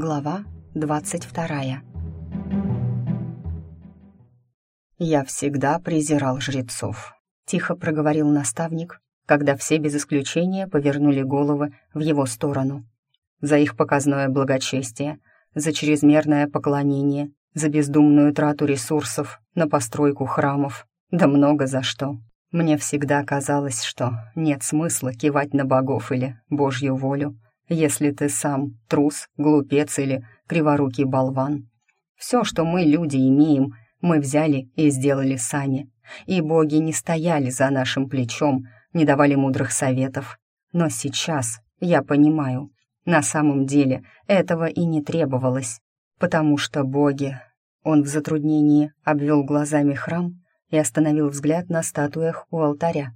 Глава двадцать вторая. «Я всегда презирал жрецов», — тихо проговорил наставник, когда все без исключения повернули головы в его сторону. «За их показное благочестие, за чрезмерное поклонение, за бездумную трату ресурсов на постройку храмов, да много за что. Мне всегда казалось, что нет смысла кивать на богов или Божью волю, если ты сам трус, глупец или криворукий болван. Все, что мы, люди, имеем, мы взяли и сделали сами. И боги не стояли за нашим плечом, не давали мудрых советов. Но сейчас я понимаю, на самом деле этого и не требовалось, потому что боги... Он в затруднении обвел глазами храм и остановил взгляд на статуях у алтаря.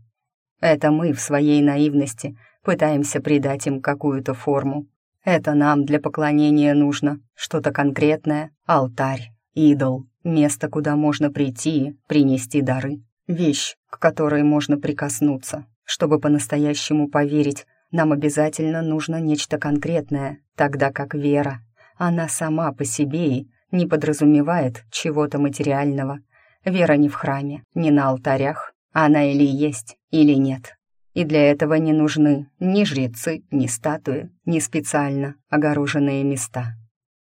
Это мы в своей наивности пытаемся придать им какую-то форму. Это нам для поклонения нужно что-то конкретное, алтарь, идол, место, куда можно прийти, принести дары, вещь, к которой можно прикоснуться. Чтобы по-настоящему поверить, нам обязательно нужно нечто конкретное, тогда как вера. Она сама по себе и не подразумевает чего-то материального. Вера не в храме, не на алтарях, она или есть, или нет. И для этого не нужны ни жрецы, ни статуи, ни специально огороженные места.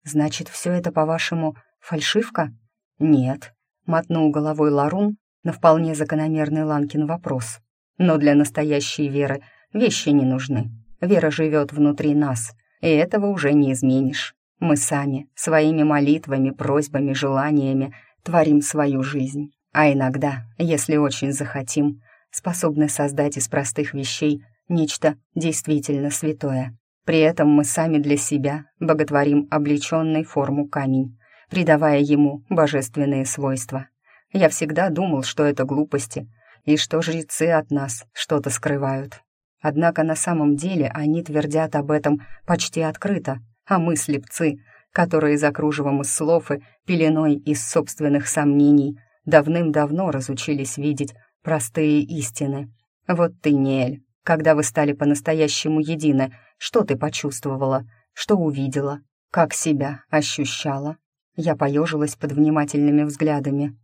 Значит, все это, по-вашему, фальшивка? Нет, мотнул головой Ларун на вполне закономерный Ланкин вопрос. Но для настоящей веры вещи не нужны. Вера живет внутри нас, и этого уже не изменишь. Мы сами, своими молитвами, просьбами, желаниями творим свою жизнь. А иногда, если очень захотим, способны создать из простых вещей нечто действительно святое. При этом мы сами для себя боготворим облеченный форму камень, придавая ему божественные свойства. Я всегда думал, что это глупости, и что жрецы от нас что-то скрывают. Однако на самом деле они твердят об этом почти открыто, а мы слепцы, которые за кружевом из слов и пеленой из собственных сомнений давным-давно разучились видеть простые истины. Вот ты, Нель, когда вы стали по-настоящему едины, что ты почувствовала, что увидела, как себя ощущала? Я поежилась под внимательными взглядами.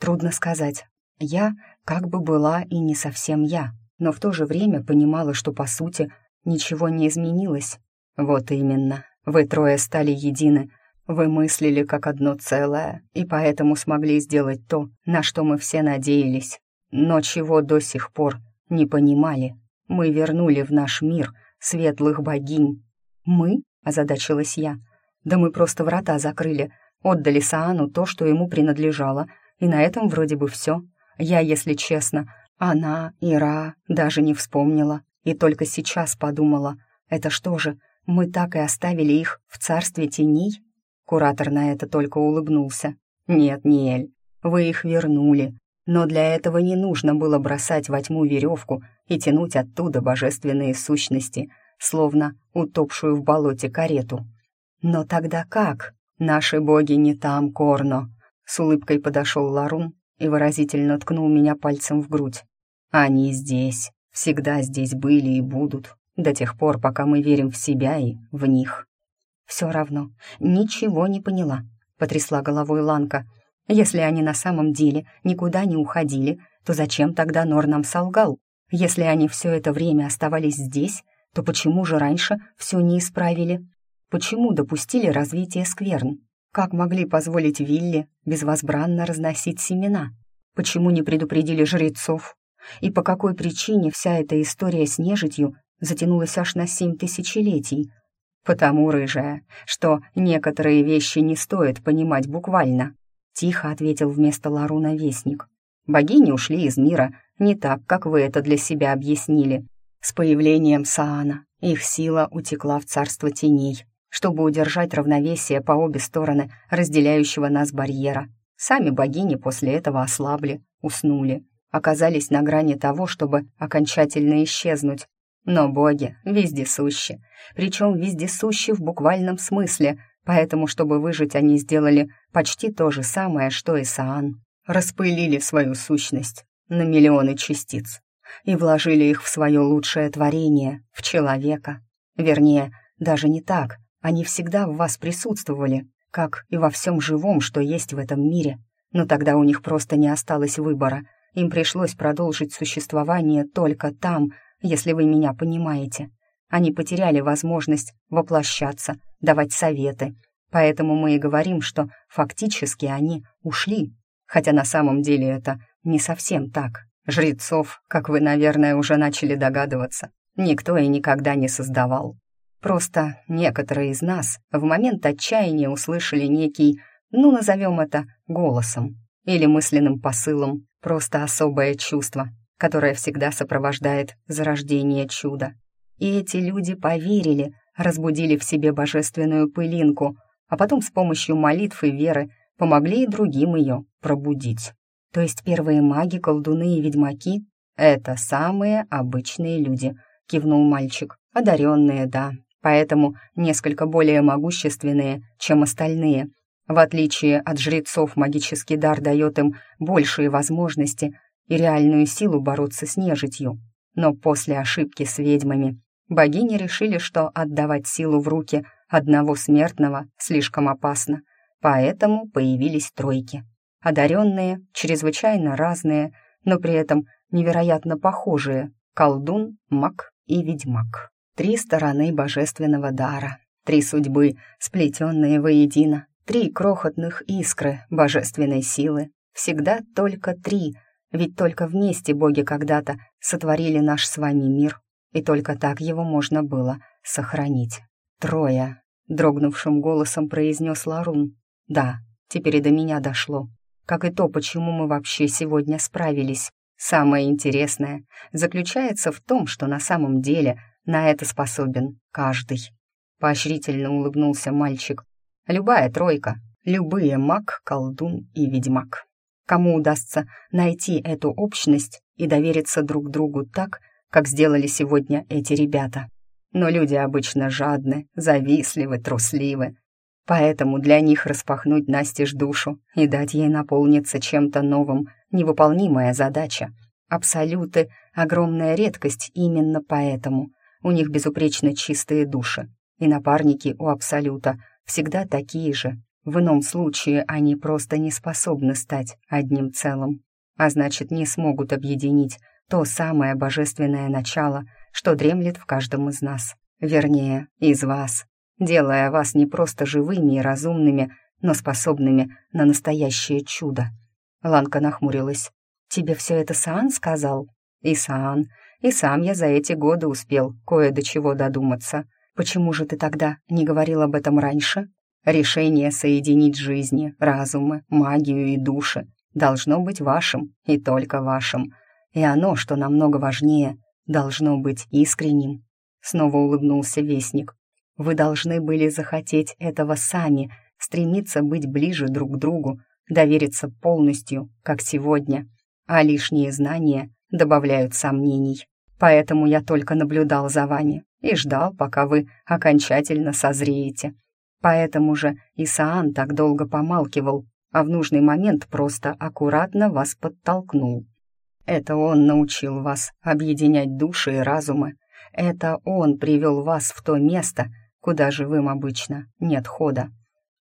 Трудно сказать. Я как бы была и не совсем я, но в то же время понимала, что, по сути, ничего не изменилось. Вот именно, вы трое стали едины, вы мыслили как одно целое, и поэтому смогли сделать то, на что мы все надеялись. Но чего до сих пор не понимали, мы вернули в наш мир светлых богинь. «Мы?» — озадачилась я. «Да мы просто врата закрыли, отдали Саану то, что ему принадлежало, и на этом вроде бы все. Я, если честно, она, Ира, даже не вспомнила, и только сейчас подумала, это что же, мы так и оставили их в царстве теней?» Куратор на это только улыбнулся. «Нет, Ниэль, вы их вернули, но для этого не нужно было бросать во тьму веревку и тянуть оттуда божественные сущности, словно утопшую в болоте карету. «Но тогда как? Наши боги не там, Корно!» С улыбкой подошел Ларун и выразительно ткнул меня пальцем в грудь. «Они здесь, всегда здесь были и будут, до тех пор, пока мы верим в себя и в них». «Все равно, ничего не поняла», — потрясла головой Ланка — если они на самом деле никуда не уходили, то зачем тогда Нор нам солгал? Если они все это время оставались здесь, то почему же раньше все не исправили? Почему допустили развитие скверн? Как могли позволить Вилле безвозбранно разносить семена? Почему не предупредили жрецов? И по какой причине вся эта история с нежитью затянулась аж на семь тысячелетий? Потому, рыжая, что некоторые вещи не стоит понимать буквально, Тихо ответил вместо Ларуна Вестник. «Богини ушли из мира не так, как вы это для себя объяснили. С появлением Саана их сила утекла в царство теней, чтобы удержать равновесие по обе стороны разделяющего нас барьера. Сами богини после этого ослабли, уснули, оказались на грани того, чтобы окончательно исчезнуть. Но боги вездесущи, причем вездесущи в буквальном смысле, Поэтому, чтобы выжить, они сделали почти то же самое, что и Саан. Распылили свою сущность на миллионы частиц и вложили их в свое лучшее творение, в человека. Вернее, даже не так, Они всегда в вас присутствовали, как и во всем живом, что есть в этом мире. Но тогда у них просто не осталось выбора. Им пришлось продолжить существование только там, если вы меня понимаете. Они потеряли возможность воплощаться, давать советы. Поэтому мы и говорим, что фактически они ушли. Хотя на самом деле это не совсем так. Жрецов, как вы, наверное, уже начали догадываться, никто и никогда не создавал. Просто некоторые из нас в момент отчаяния услышали некий, ну, назовем это, голосом или мысленным посылом, просто особое чувство, которое всегда сопровождает зарождение чуда. И эти люди поверили, разбудили в себе божественную пылинку, а потом с помощью молитв и веры помогли и другим ее пробудить. То есть первые маги, колдуны и ведьмаки — это самые обычные люди, кивнул мальчик. Одаренные, да, поэтому несколько более могущественные, чем остальные. В отличие от жрецов, магический дар дает им большие возможности и реальную силу бороться с нежитью. Но после ошибки с ведьмами богини решили, что отдавать силу в руки одного смертного слишком опасно, поэтому появились тройки. Одаренные, чрезвычайно разные, но при этом невероятно похожие — колдун, маг и ведьмак. Три стороны божественного дара, три судьбы, сплетенные воедино, три крохотных искры божественной силы. Всегда только три, ведь только вместе боги когда-то сотворили наш с вами мир, и только так его можно было сохранить. «Трое», — дрогнувшим голосом произнес Ларун. «Да, теперь и до меня дошло. Как и то, почему мы вообще сегодня справились. Самое интересное заключается в том, что на самом деле на это способен каждый. Поощрительно улыбнулся мальчик. Любая тройка, любые маг, колдун и ведьмак. Кому удастся найти эту общность и довериться друг другу так, как сделали сегодня эти ребята. Но люди обычно жадны, завистливы, трусливы. Поэтому для них распахнуть настежь душу и дать ей наполниться чем-то новым — невыполнимая задача. Абсолюты — огромная редкость именно поэтому. У них безупречно чистые души, и напарники у Абсолюта всегда такие же. В ином случае они просто не способны стать одним целым, а значит, не смогут объединить то самое божественное начало, что дремлет в каждом из нас, вернее, из вас, делая вас не просто живыми и разумными, но способными на настоящее чудо. Ланка нахмурилась. «Тебе все это Саан сказал?» «И Саан, и сам я за эти годы успел кое до чего додуматься. Почему же ты тогда не говорил об этом раньше? Решение соединить жизни, разумы, магию и души должно быть вашим и только вашим. И оно, что намного важнее, должно быть искренним. Снова улыбнулся Вестник. Вы должны были захотеть этого сами, стремиться быть ближе друг к другу, довериться полностью, как сегодня. А лишние знания добавляют сомнений. Поэтому я только наблюдал за вами и ждал, пока вы окончательно созреете. Поэтому же Исаан так долго помалкивал, а в нужный момент просто аккуратно вас подтолкнул. Это он научил вас объединять души и разумы. Это он привел вас в то место, куда живым обычно нет хода.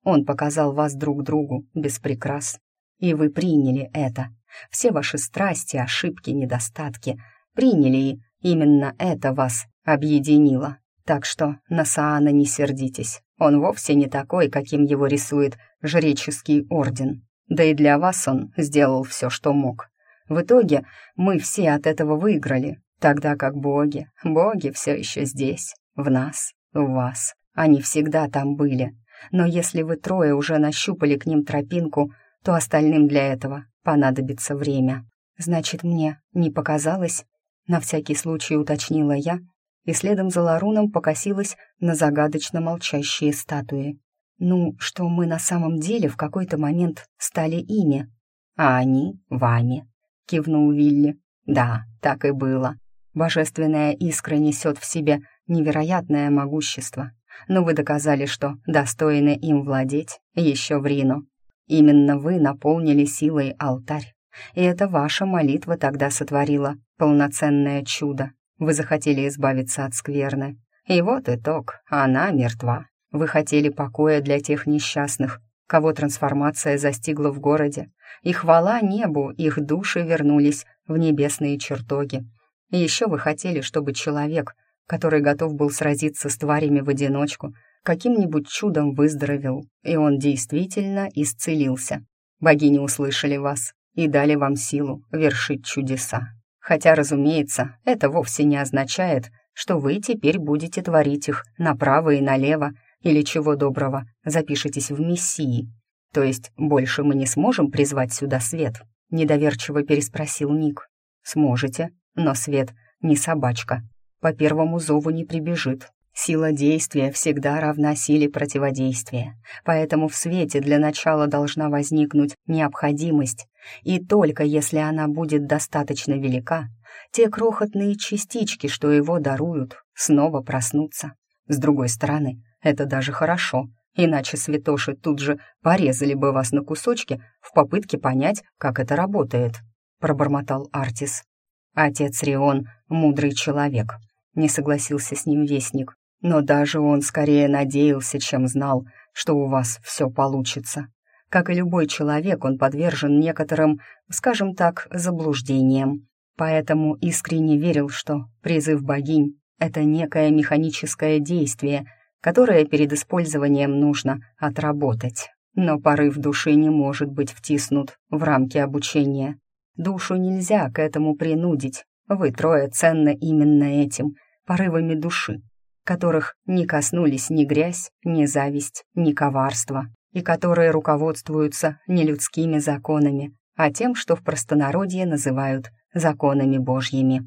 Он показал вас друг другу без прикрас. И вы приняли это. Все ваши страсти, ошибки, недостатки приняли, и именно это вас объединило. Так что на Саана не сердитесь. Он вовсе не такой, каким его рисует жреческий орден. Да и для вас он сделал все, что мог. В итоге мы все от этого выиграли, тогда как боги, боги все еще здесь, в нас, в вас. Они всегда там были. Но если вы трое уже нащупали к ним тропинку, то остальным для этого понадобится время. Значит, мне не показалось, на всякий случай уточнила я, и следом за Ларуном покосилась на загадочно молчащие статуи. Ну, что мы на самом деле в какой-то момент стали ими, а они — вами, кивнул Вилли. Да, так и было. Божественная искра несет в себе невероятное могущество, но вы доказали, что достойны им владеть еще в Рину. Именно вы наполнили силой алтарь, и это ваша молитва тогда сотворила полноценное чудо. Вы захотели избавиться от скверны. И вот итог, она мертва. Вы хотели покоя для тех несчастных, кого трансформация застигла в городе, и хвала небу, их души вернулись в небесные чертоги. Еще вы хотели, чтобы человек, который готов был сразиться с тварями в одиночку, каким-нибудь чудом выздоровел, и он действительно исцелился. Богини услышали вас и дали вам силу вершить чудеса. Хотя, разумеется, это вовсе не означает, что вы теперь будете творить их направо и налево, или чего доброго, запишитесь в мессии. То есть больше мы не сможем призвать сюда свет?» Недоверчиво переспросил Ник. «Сможете, но свет не собачка. По первому зову не прибежит. Сила действия всегда равна силе противодействия, поэтому в свете для начала должна возникнуть необходимость, и только если она будет достаточно велика, те крохотные частички, что его даруют, снова проснутся. С другой стороны, это даже хорошо, иначе святоши тут же порезали бы вас на кусочки в попытке понять, как это работает», — пробормотал Артис. «Отец Рион — мудрый человек», — не согласился с ним вестник. «Но даже он скорее надеялся, чем знал, что у вас все получится. Как и любой человек, он подвержен некоторым, скажем так, заблуждениям. Поэтому искренне верил, что призыв богинь — это некое механическое действие — которое перед использованием нужно отработать. Но порыв души не может быть втиснут в рамки обучения. Душу нельзя к этому принудить. Вы трое ценны именно этим, порывами души, которых не коснулись ни грязь, ни зависть, ни коварство, и которые руководствуются не людскими законами, а тем, что в простонародье называют законами божьими.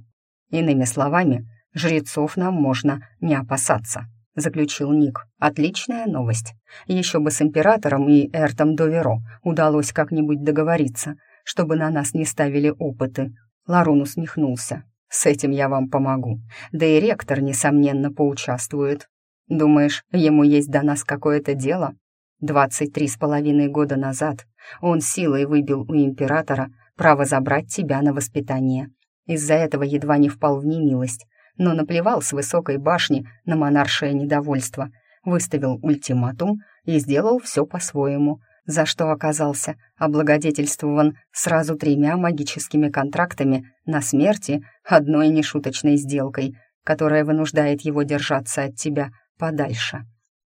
Иными словами, жрецов нам можно не опасаться. — заключил Ник. «Отличная новость. Еще бы с Императором и Эртом Доверо удалось как-нибудь договориться, чтобы на нас не ставили опыты». Ларун усмехнулся. «С этим я вам помогу. Да и ректор, несомненно, поучаствует. Думаешь, ему есть до нас какое-то дело? Двадцать три с половиной года назад он силой выбил у Императора право забрать тебя на воспитание. Из-за этого едва не впал в немилость, но наплевал с высокой башни на монаршее недовольство, выставил ультиматум и сделал все по-своему, за что оказался облагодетельствован сразу тремя магическими контрактами на смерти одной нешуточной сделкой, которая вынуждает его держаться от тебя подальше.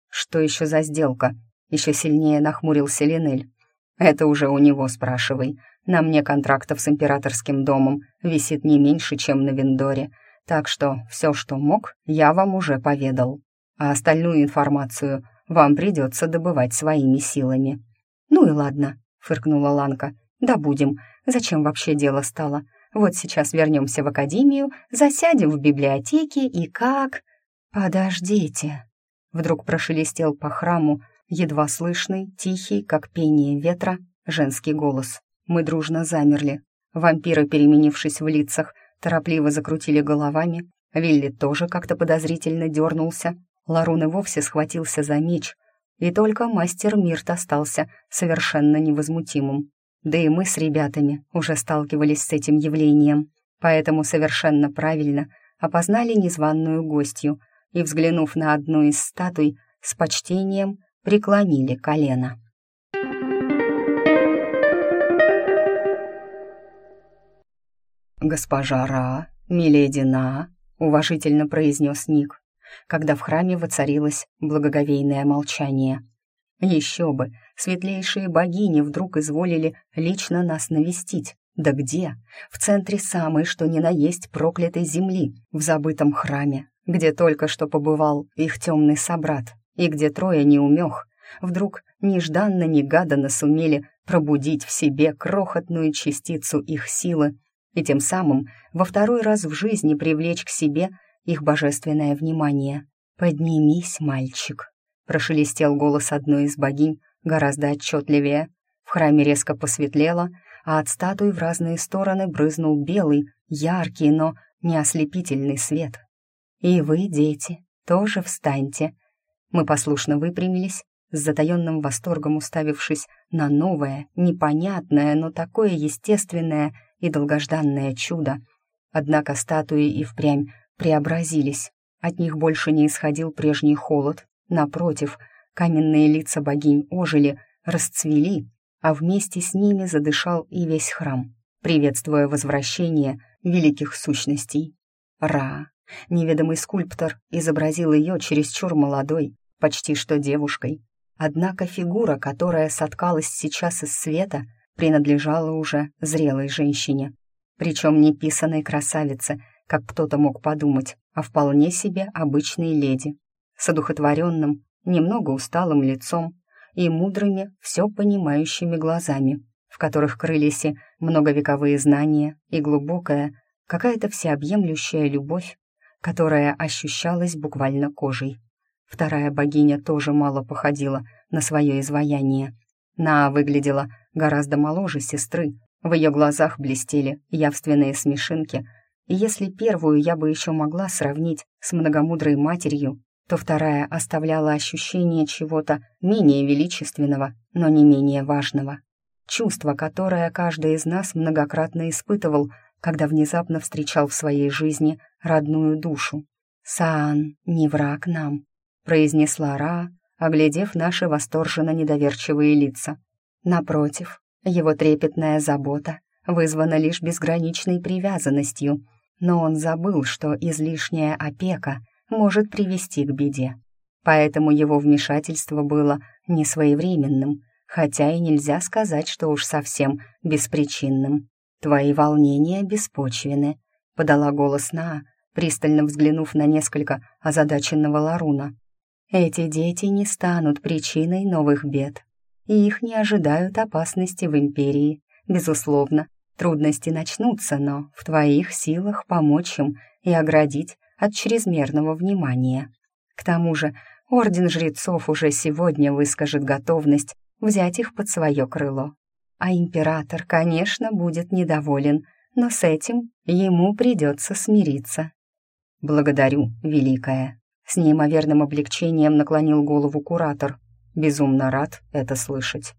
Что еще за сделка? Еще сильнее нахмурился Линель. Это уже у него спрашивай. На мне контрактов с императорским домом висит не меньше, чем на Виндоре — так что все, что мог, я вам уже поведал. А остальную информацию вам придется добывать своими силами». «Ну и ладно», — фыркнула Ланка. «Да будем. Зачем вообще дело стало? Вот сейчас вернемся в академию, засядем в библиотеке и как...» «Подождите!» Вдруг прошелестел по храму едва слышный, тихий, как пение ветра, женский голос. Мы дружно замерли. Вампиры, переменившись в лицах, торопливо закрутили головами. Вилли тоже как-то подозрительно дернулся. Ларун и вовсе схватился за меч, и только мастер Мирт остался совершенно невозмутимым. Да и мы с ребятами уже сталкивались с этим явлением, поэтому совершенно правильно опознали незваную гостью и, взглянув на одну из статуй, с почтением преклонили колено. «Госпожа Ра, миледи На», — уважительно произнес Ник, когда в храме воцарилось благоговейное молчание. «Еще бы, светлейшие богини вдруг изволили лично нас навестить. Да где? В центре самой, что ни на есть проклятой земли, в забытом храме, где только что побывал их темный собрат, и где трое неумех, вдруг нежданно-негаданно сумели пробудить в себе крохотную частицу их силы и тем самым во второй раз в жизни привлечь к себе их божественное внимание. «Поднимись, мальчик», — прошелестел голос одной из богинь гораздо отчетливее. В храме резко посветлело, а от статуи в разные стороны брызнул белый, яркий, но не ослепительный свет. «И вы, дети, тоже встаньте». Мы послушно выпрямились, с затаенным восторгом уставившись на новое, непонятное, но такое естественное и долгожданное чудо. Однако статуи и впрямь преобразились. От них больше не исходил прежний холод, Напротив, каменные лица богинь ожили, расцвели, а вместе с ними задышал и весь храм, приветствуя возвращение великих сущностей. Ра, неведомый скульптор, изобразил ее чересчур молодой, почти что девушкой. Однако фигура, которая соткалась сейчас из света, принадлежала уже зрелой женщине. Причем не писаной красавице, как кто-то мог подумать, а вполне себе обычной леди, с одухотворенным, немного усталым лицом и мудрыми, все понимающими глазами, в которых крылись и многовековые знания и глубокая, какая-то всеобъемлющая любовь, которая ощущалась буквально кожей. Вторая богиня тоже мало походила на свое изваяние. На выглядела гораздо моложе сестры, в ее глазах блестели явственные смешинки, и если первую я бы еще могла сравнить с многомудрой матерью, то вторая оставляла ощущение чего-то менее величественного, но не менее важного. Чувство, которое каждый из нас многократно испытывал, когда внезапно встречал в своей жизни родную душу. «Саан, не враг нам», — произнесла Ра, оглядев наши восторженно недоверчивые лица. Напротив, его трепетная забота вызвана лишь безграничной привязанностью, но он забыл, что излишняя опека — может привести к беде. Поэтому его вмешательство было несвоевременным, хотя и нельзя сказать, что уж совсем беспричинным. «Твои волнения беспочвены», — подала голос Наа, пристально взглянув на несколько озадаченного Ларуна. «Эти дети не станут причиной новых бед, и их не ожидают опасности в Империи. Безусловно, трудности начнутся, но в твоих силах помочь им и оградить от чрезмерного внимания. К тому же Орден Жрецов уже сегодня выскажет готовность взять их под свое крыло. А император, конечно, будет недоволен, но с этим ему придется смириться. «Благодарю, Великая», — с неимоверным облегчением наклонил голову куратор. «Безумно рад это слышать».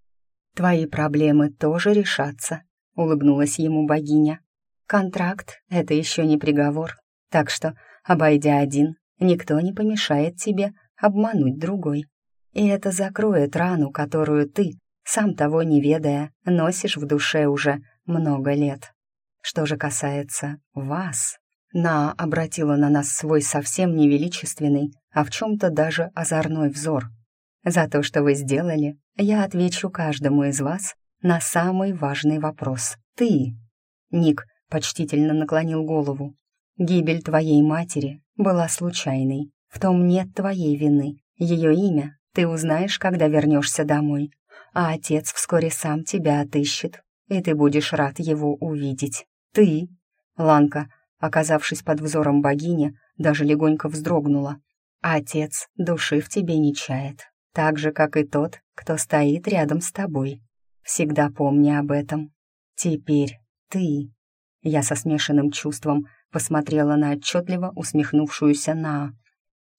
«Твои проблемы тоже решатся», — улыбнулась ему богиня. «Контракт — это еще не приговор, так что Обойдя один, никто не помешает тебе обмануть другой. И это закроет рану, которую ты, сам того не ведая, носишь в душе уже много лет. Что же касается вас, На обратила на нас свой совсем невеличественный, а в чем-то даже озорной взор. За то, что вы сделали, я отвечу каждому из вас на самый важный вопрос. Ты. Ник почтительно наклонил голову. Гибель твоей матери была случайной. В том нет твоей вины. Ее имя ты узнаешь, когда вернешься домой. А отец вскоре сам тебя отыщет, и ты будешь рад его увидеть. Ты, Ланка, оказавшись под взором богини, даже легонько вздрогнула. Отец души в тебе не чает, так же, как и тот, кто стоит рядом с тобой. Всегда помни об этом. Теперь ты. Я со смешанным чувством посмотрела на отчетливо усмехнувшуюся На.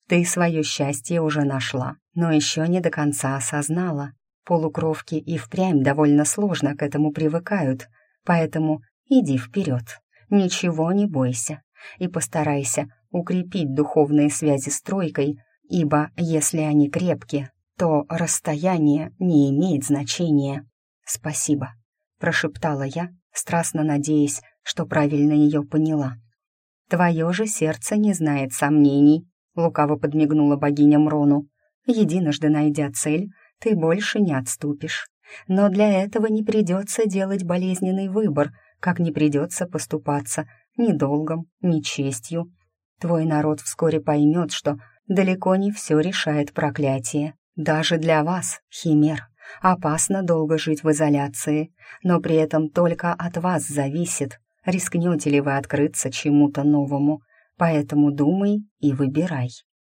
«Ты свое счастье уже нашла, но еще не до конца осознала. Полукровки и впрямь довольно сложно к этому привыкают, поэтому иди вперед, ничего не бойся и постарайся укрепить духовные связи с тройкой, ибо если они крепкие, то расстояние не имеет значения. «Спасибо», — прошептала я, страстно надеясь, что правильно ее поняла. Твое же сердце не знает сомнений», — лукаво подмигнула богиня Мрону. «Единожды найдя цель, ты больше не отступишь. Но для этого не придется делать болезненный выбор, как не придется поступаться ни долгом, ни честью. Твой народ вскоре поймет, что далеко не все решает проклятие. Даже для вас, химер, опасно долго жить в изоляции, но при этом только от вас зависит, рискнете ли вы открыться чему-то новому, поэтому думай и выбирай.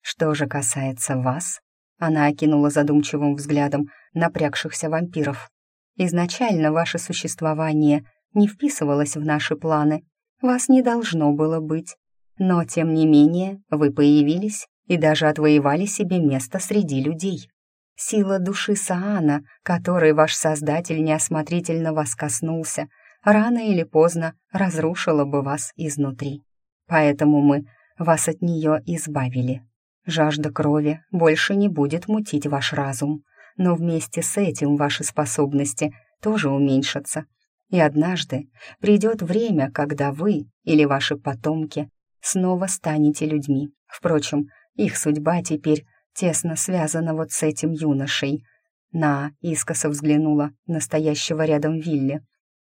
Что же касается вас, она окинула задумчивым взглядом напрягшихся вампиров. Изначально ваше существование не вписывалось в наши планы, вас не должно было быть. Но, тем не менее, вы появились и даже отвоевали себе место среди людей. Сила души Саана, которой ваш Создатель неосмотрительно вас коснулся, рано или поздно разрушила бы вас изнутри. Поэтому мы вас от нее избавили. Жажда крови больше не будет мутить ваш разум, но вместе с этим ваши способности тоже уменьшатся. И однажды придет время, когда вы или ваши потомки снова станете людьми. Впрочем, их судьба теперь тесно связана вот с этим юношей. На искоса взглянула настоящего рядом Вилли.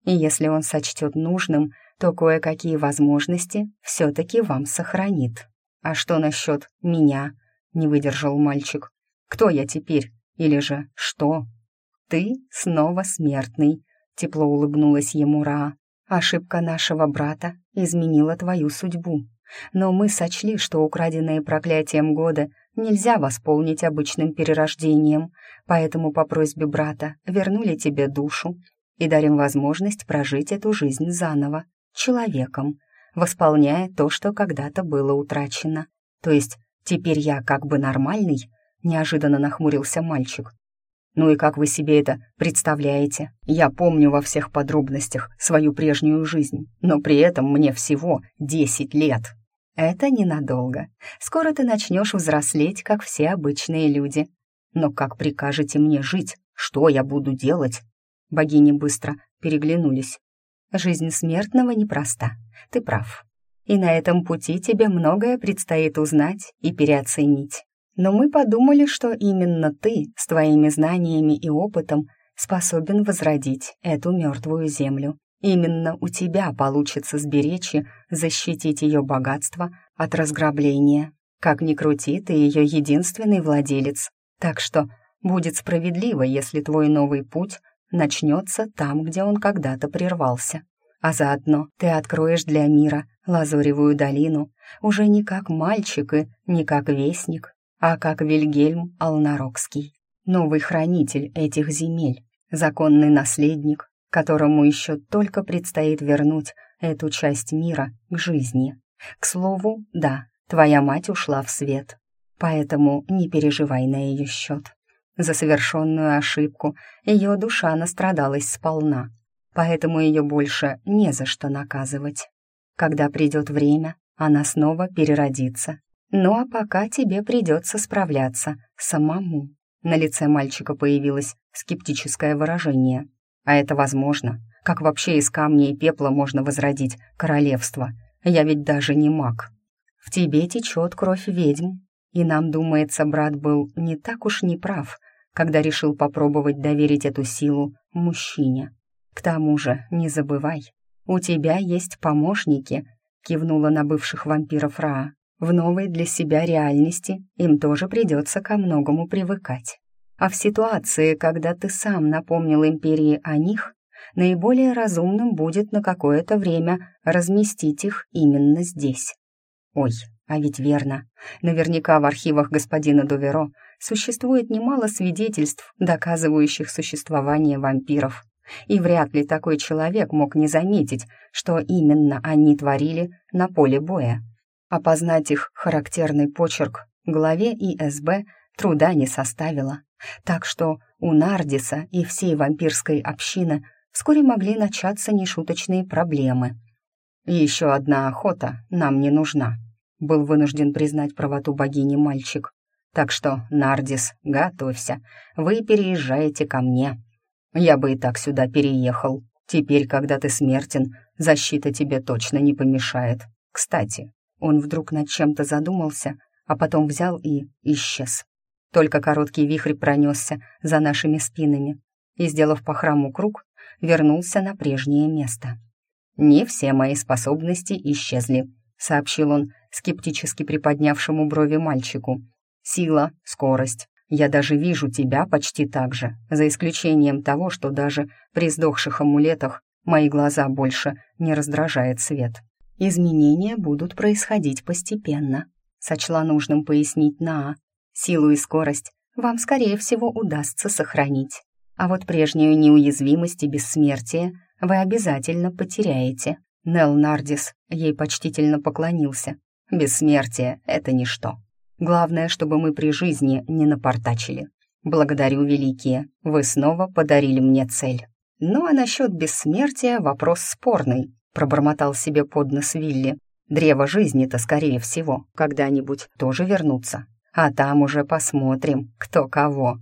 И если он сочтет нужным, то кое-какие возможности все-таки вам сохранит. А что насчет меня? Не выдержал мальчик. Кто я теперь? Или же что? Ты снова смертный, тепло улыбнулась ему Ра. Ошибка нашего брата изменила твою судьбу. Но мы сочли, что украденные проклятием годы нельзя восполнить обычным перерождением, поэтому по просьбе брата вернули тебе душу и дарим возможность прожить эту жизнь заново, человеком, восполняя то, что когда-то было утрачено. То есть теперь я как бы нормальный, неожиданно нахмурился мальчик. Ну и как вы себе это представляете? Я помню во всех подробностях свою прежнюю жизнь, но при этом мне всего десять лет. Это ненадолго. Скоро ты начнешь взрослеть, как все обычные люди. Но как прикажете мне жить? Что я буду делать? Богини быстро переглянулись. Жизнь смертного непроста, ты прав. И на этом пути тебе многое предстоит узнать и переоценить. Но мы подумали, что именно ты с твоими знаниями и опытом способен возродить эту мертвую землю. Именно у тебя получится сберечь и защитить ее богатство от разграбления. Как ни крути, ты ее единственный владелец. Так что будет справедливо, если твой новый путь начнется там, где он когда-то прервался. А заодно ты откроешь для мира Лазуревую долину уже не как мальчик и не как вестник, а как Вильгельм Алнарокский, новый хранитель этих земель, законный наследник, которому еще только предстоит вернуть эту часть мира к жизни. К слову, да, твоя мать ушла в свет, поэтому не переживай на ее счет. За совершенную ошибку ее душа настрадалась сполна, поэтому ее больше не за что наказывать. Когда придет время, она снова переродится. Ну а пока тебе придется справляться самому. На лице мальчика появилось скептическое выражение. А это возможно? Как вообще из камня и пепла можно возродить королевство? Я ведь даже не маг. В тебе течет кровь ведьм, и нам, думается, брат был не так уж не прав, когда решил попробовать доверить эту силу мужчине. К тому же, не забывай, у тебя есть помощники, кивнула на бывших вампиров Ра. В новой для себя реальности им тоже придется ко многому привыкать. А в ситуации, когда ты сам напомнил империи о них, наиболее разумным будет на какое-то время разместить их именно здесь. Ой, а ведь верно. Наверняка в архивах господина Доверо существует немало свидетельств, доказывающих существование вампиров. И вряд ли такой человек мог не заметить, что именно они творили на поле боя. Опознать их характерный почерк главе ИСБ труда не составило. Так что у Нардиса и всей вампирской общины вскоре могли начаться нешуточные проблемы. «Еще одна охота нам не нужна», — был вынужден признать правоту богини мальчик. «Так что, Нардис, готовься, вы переезжаете ко мне. Я бы и так сюда переехал. Теперь, когда ты смертен, защита тебе точно не помешает. Кстати, он вдруг над чем-то задумался, а потом взял и исчез. Только короткий вихрь пронесся за нашими спинами и, сделав по храму круг, вернулся на прежнее место. «Не все мои способности исчезли», — сообщил он скептически приподнявшему брови мальчику. «Сила, скорость. Я даже вижу тебя почти так же, за исключением того, что даже при сдохших амулетах мои глаза больше не раздражает свет. Изменения будут происходить постепенно», — сочла нужным пояснить Наа. «Силу и скорость вам, скорее всего, удастся сохранить. А вот прежнюю неуязвимость и бессмертие вы обязательно потеряете. Нел Нардис ей почтительно поклонился. Бессмертие — это ничто. Главное, чтобы мы при жизни не напортачили. Благодарю, великие, вы снова подарили мне цель. Ну а насчет бессмертия вопрос спорный, пробормотал себе под нос Вилли. Древо жизни-то, скорее всего, когда-нибудь тоже вернутся. а там уже посмотрим, кто кого».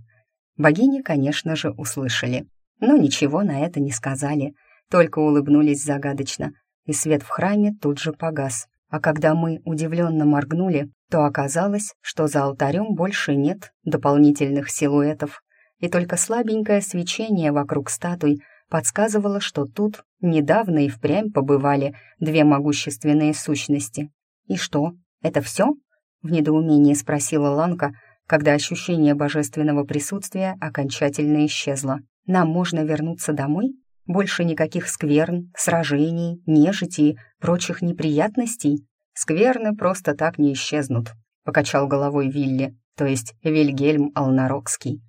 Богини, конечно же, услышали, но ничего на это не сказали, только улыбнулись загадочно, и свет в храме тут же погас. А когда мы удивленно моргнули, то оказалось, что за алтарем больше нет дополнительных силуэтов, и только слабенькое свечение вокруг статуй подсказывало, что тут недавно и впрямь побывали две могущественные сущности. «И что, это все?» — в недоумении спросила Ланка, когда ощущение божественного присутствия окончательно исчезло. «Нам можно вернуться домой? Больше никаких скверн, сражений, нежити и прочих неприятностей? Скверны просто так не исчезнут», — покачал головой Вилли, то есть Вильгельм Алнарокский.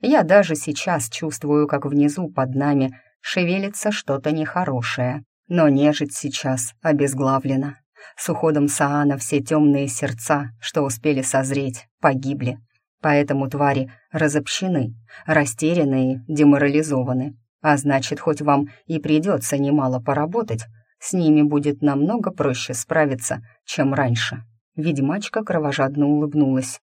«Я даже сейчас чувствую, как внизу под нами шевелится что-то нехорошее. Но нежить сейчас обезглавлена. С уходом Саана все темные сердца, что успели созреть, погибли. Поэтому твари разобщены, растеряны деморализованы. А значит, хоть вам и придется немало поработать, с ними будет намного проще справиться, чем раньше». Ведьмачка кровожадно улыбнулась.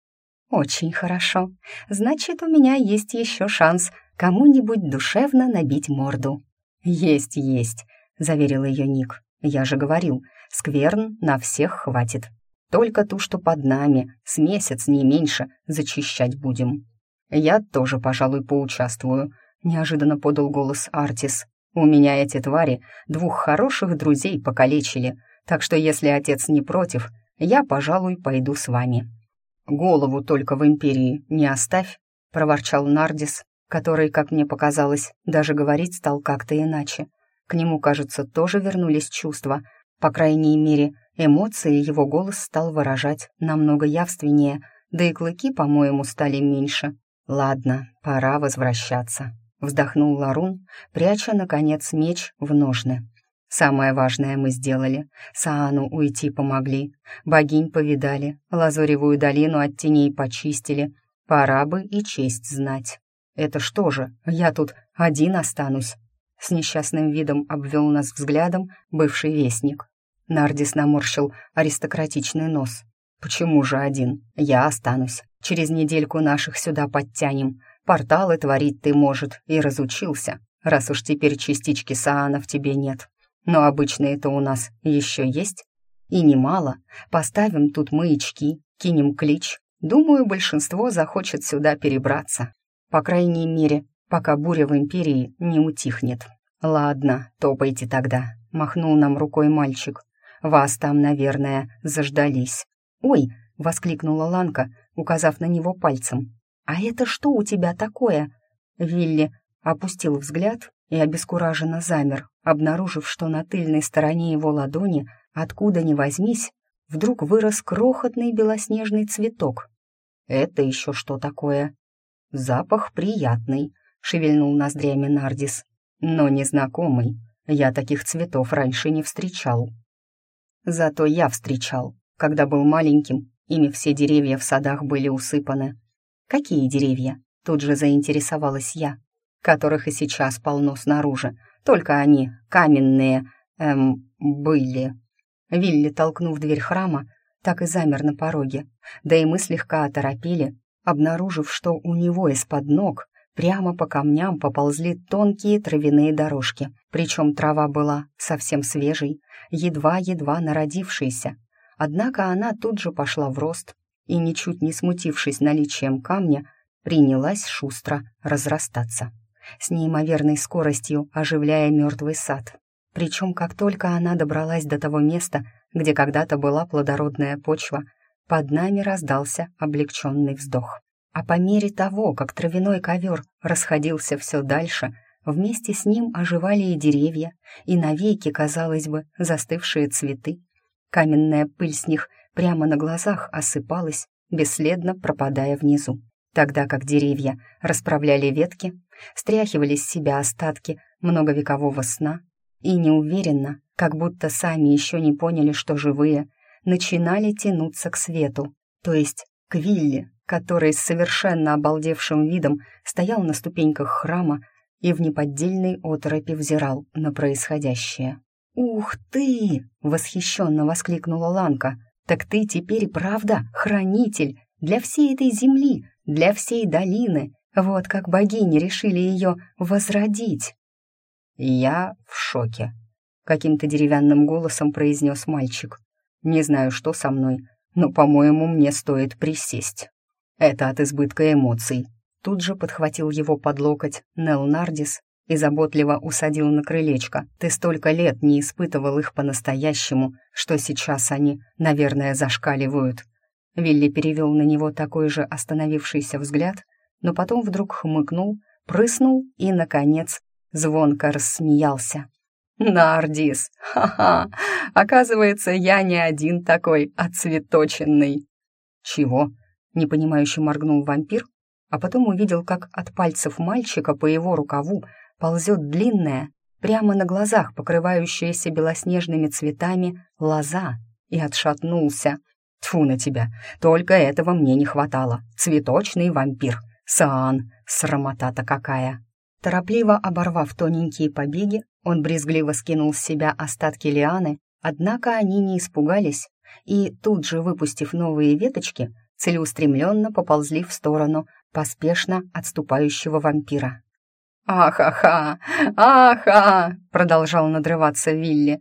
«Очень хорошо. Значит, у меня есть еще шанс кому-нибудь душевно набить морду». «Есть, есть», — заверил ее Ник. «Я же говорил, скверн на всех хватит. Только ту, что под нами, с месяц, не меньше, зачищать будем». «Я тоже, пожалуй, поучаствую», — неожиданно подал голос Артис. «У меня эти твари двух хороших друзей покалечили, так что если отец не против, я, пожалуй, пойду с вами». «Голову только в империи не оставь», — проворчал Нардис, который, как мне показалось, даже говорить стал как-то иначе. К нему, кажется, тоже вернулись чувства. По крайней мере, эмоции его голос стал выражать намного явственнее, да и клыки, по-моему, стали меньше. «Ладно, пора возвращаться», — вздохнул Ларун, пряча, наконец, меч в ножны. Самое важное мы сделали. Саану уйти помогли. Богинь повидали. Лазуревую долину от теней почистили. Пора бы и честь знать. Это что же, я тут один останусь? С несчастным видом обвел нас взглядом бывший вестник. Нардис наморщил аристократичный нос. «Почему же один? Я останусь. Через недельку наших сюда подтянем. Порталы творить ты, может, и разучился, раз уж теперь частички Саана в тебе нет. Но обычные-то у нас еще есть. И немало. Поставим тут маячки, кинем клич. Думаю, большинство захочет сюда перебраться. По крайней мере, пока буря в империи не утихнет. «Ладно, топайте тогда», — махнул нам рукой мальчик. «Вас там, наверное, заждались». «Ой!» — воскликнула Ланка, указав на него пальцем. «А это что у тебя такое?» Вилли опустил взгляд и обескураженно замер, обнаружив, что на тыльной стороне его ладони, откуда ни возьмись, вдруг вырос крохотный белоснежный цветок. «Это еще что такое?» «Запах приятный», — шевельнул ноздрями Нардис, «но незнакомый. Я таких цветов раньше не встречал». Зато я встречал. Когда был маленьким, ими все деревья в садах были усыпаны. «Какие деревья?» — тут же заинтересовалась я которых и сейчас полно снаружи, только они каменные, эм, были. Вилли, толкнув дверь храма, так и замер на пороге, да и мы слегка оторопели, обнаружив, что у него из-под ног прямо по камням поползли тонкие травяные дорожки, причем трава была совсем свежей, едва-едва народившейся. Однако она тут же пошла в рост и, ничуть не смутившись наличием камня, принялась шустро разрастаться с неимоверной скоростью оживляя мертвый сад. Причем, как только она добралась до того места, где когда-то была плодородная почва, под нами раздался облегченный вздох. А по мере того, как травяной ковер расходился все дальше, вместе с ним оживали и деревья, и навеки, казалось бы, застывшие цветы. Каменная пыль с них прямо на глазах осыпалась, бесследно пропадая внизу тогда как деревья расправляли ветки, стряхивали с себя остатки многовекового сна и неуверенно, как будто сами еще не поняли, что живые, начинали тянуться к свету, то есть к Вилле, который с совершенно обалдевшим видом стоял на ступеньках храма и в неподдельной оторопи взирал на происходящее. «Ух ты!» — восхищенно воскликнула Ланка. «Так ты теперь, правда, хранитель для всей этой земли, для всей долины. Вот как богини решили ее возродить. «Я в шоке», — каким-то деревянным голосом произнес мальчик. «Не знаю, что со мной, но, по-моему, мне стоит присесть. Это от избытка эмоций». Тут же подхватил его под локоть Нел Нардис и заботливо усадил на крылечко. «Ты столько лет не испытывал их по-настоящему, что сейчас они, наверное, зашкаливают». Вилли перевел на него такой же остановившийся взгляд, но потом вдруг хмыкнул, прыснул и, наконец, звонко рассмеялся. «Нардис! Ха-ха! Оказывается, я не один такой оцветоченный!» «Чего?» — непонимающе моргнул вампир, а потом увидел, как от пальцев мальчика по его рукаву ползет длинная, прямо на глазах покрывающаяся белоснежными цветами лоза, и отшатнулся. «Тьфу на тебя! Только этого мне не хватало! Цветочный вампир! Саан! Срамота-то какая!» Торопливо оборвав тоненькие побеги, он брезгливо скинул с себя остатки лианы, однако они не испугались, и тут же, выпустив новые веточки, целеустремленно поползли в сторону поспешно отступающего вампира. «Ахаха! Аха!» — продолжал надрываться Вилли.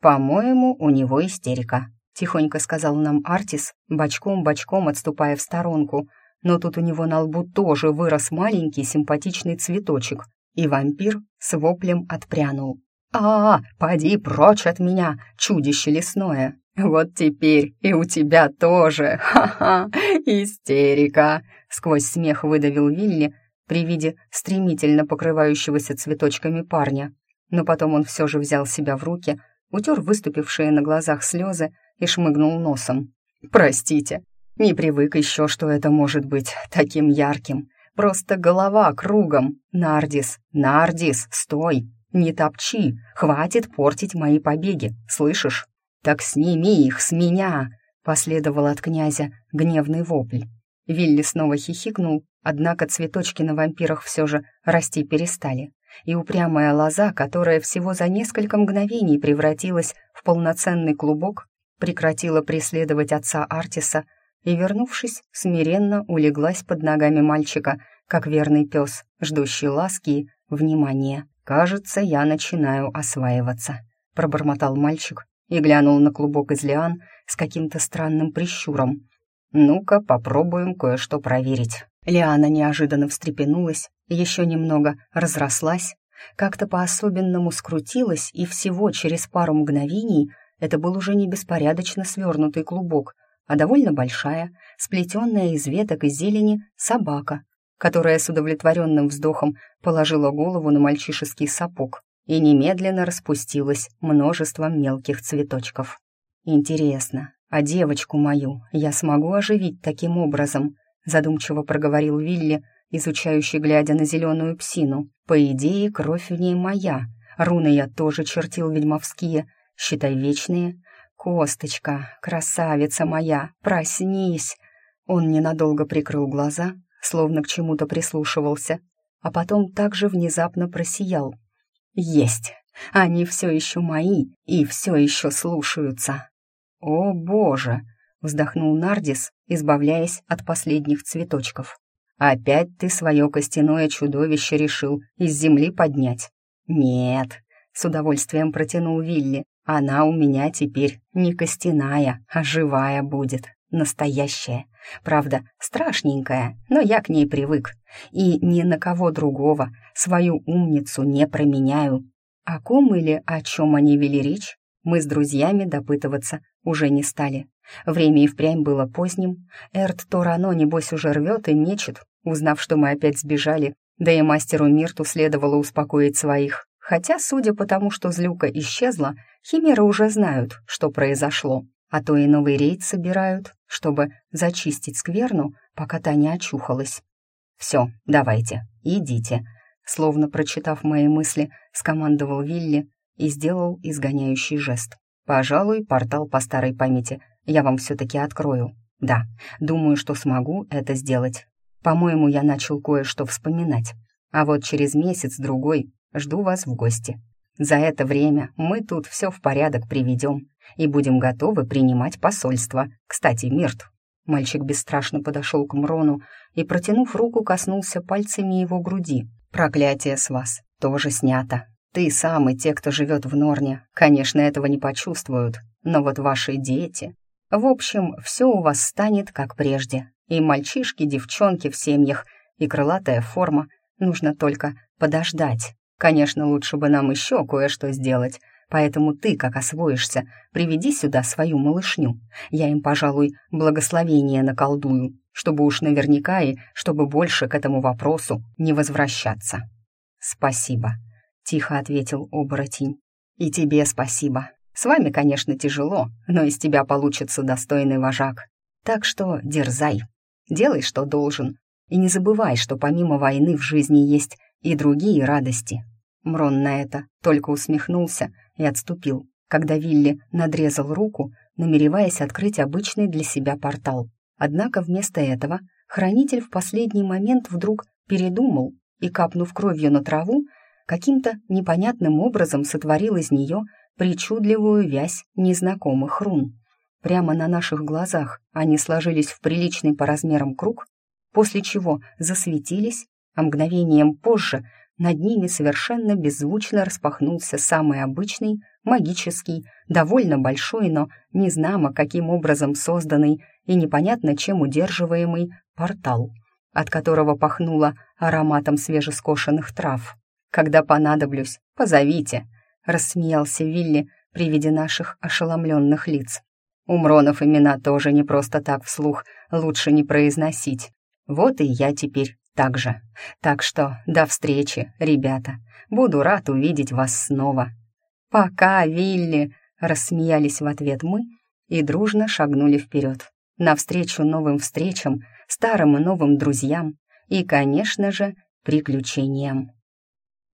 «По-моему, у него истерика», — тихонько сказал нам Артис, бочком-бочком отступая в сторонку, но тут у него на лбу тоже вырос маленький симпатичный цветочек, и вампир с воплем отпрянул. «А, поди прочь от меня, чудище лесное! Вот теперь и у тебя тоже! Ха-ха! Истерика!» Сквозь смех выдавил Вилли при виде стремительно покрывающегося цветочками парня. Но потом он все же взял себя в руки, утер выступившие на глазах слезы и шмыгнул носом. «Простите, не привык еще, что это может быть таким ярким. Просто голова кругом. Нардис, Нардис, стой! Не топчи! Хватит портить мои побеги, слышишь? Так сними их с меня!» Последовал от князя гневный вопль. Вилли снова хихикнул, однако цветочки на вампирах все же расти перестали. И упрямая лоза, которая всего за несколько мгновений превратилась в полноценный клубок, прекратила преследовать отца Артиса и, вернувшись, смиренно улеглась под ногами мальчика, как верный пес, ждущий ласки и внимания. «Кажется, я начинаю осваиваться», — пробормотал мальчик и глянул на клубок из лиан с каким-то странным прищуром. «Ну-ка, попробуем кое-что проверить». Лиана неожиданно встрепенулась, еще немного разрослась, как-то по-особенному скрутилась, и всего через пару мгновений это был уже не беспорядочно свернутый клубок, а довольно большая, сплетенная из веток и зелени собака, которая с удовлетворенным вздохом положила голову на мальчишеский сапог и немедленно распустилась множеством мелких цветочков. «Интересно, а девочку мою я смогу оживить таким образом?» задумчиво проговорил Вилли, изучающий, глядя на зеленую псину. «По идее, кровь в ней моя. Руны я тоже чертил ведьмовские, считай вечные, «Косточка, красавица моя, проснись!» Он ненадолго прикрыл глаза, словно к чему-то прислушивался, а потом также внезапно просиял. «Есть! Они все еще мои и все еще слушаются!» «О, Боже!» — вздохнул Нардис, избавляясь от последних цветочков. «Опять ты свое костяное чудовище решил из земли поднять?» «Нет», — с удовольствием протянул Вилли, она у меня теперь не костяная, а живая будет, настоящая. Правда, страшненькая, но я к ней привык. И ни на кого другого свою умницу не променяю. О ком или о чем они вели речь, мы с друзьями допытываться уже не стали. Время и впрямь было поздним. Эрт то рано, небось, уже рвет и мечет, узнав, что мы опять сбежали, да и мастеру Мирту следовало успокоить своих. Хотя, судя по тому, что злюка исчезла, химеры уже знают, что произошло, а то и новый рейд собирают, чтобы зачистить скверну, пока та не очухалась. «Все, давайте, идите», словно прочитав мои мысли, скомандовал Вилли и сделал изгоняющий жест. «Пожалуй, портал по старой памяти я вам все-таки открою. Да, думаю, что смогу это сделать. По-моему, я начал кое-что вспоминать. А вот через месяц-другой Жду вас в гости. За это время мы тут все в порядок приведем и будем готовы принимать посольство. Кстати, Мирт, Мальчик бесстрашно подошел к Мрону и, протянув руку, коснулся пальцами его груди. «Проклятие с вас тоже снято. Ты сам и те, кто живет в Норне, конечно, этого не почувствуют, но вот ваши дети... В общем, все у вас станет как прежде. И мальчишки, девчонки в семьях, и крылатая форма. Нужно только подождать. Конечно, лучше бы нам еще кое-что сделать, поэтому ты, как освоишься, приведи сюда свою малышню. Я им, пожалуй, благословение наколдую, чтобы уж наверняка и чтобы больше к этому вопросу не возвращаться». «Спасибо», — тихо ответил оборотень. «И тебе спасибо. С вами, конечно, тяжело, но из тебя получится достойный вожак. Так что дерзай, делай, что должен, и не забывай, что помимо войны в жизни есть и другие радости. Мрон на это только усмехнулся и отступил, когда Вилли надрезал руку, намереваясь открыть обычный для себя портал. Однако вместо этого хранитель в последний момент вдруг передумал и, капнув кровью на траву, каким-то непонятным образом сотворил из нее причудливую вязь незнакомых рун. Прямо на наших глазах они сложились в приличный по размерам круг, после чего засветились, а мгновением позже над ними совершенно беззвучно распахнулся самый обычный, магический, довольно большой, но незнамо каким образом созданный и непонятно чем удерживаемый портал, от которого пахнуло ароматом свежескошенных трав. «Когда понадоблюсь, позовите», — рассмеялся Вилли при виде наших ошеломленных лиц. У Мронов имена тоже не просто так вслух, лучше не произносить. Вот и я теперь так же. Так что до встречи, ребята. Буду рад увидеть вас снова. Пока, Вилли, рассмеялись в ответ мы и дружно шагнули вперед. Навстречу новым встречам, старым и новым друзьям и, конечно же, приключениям.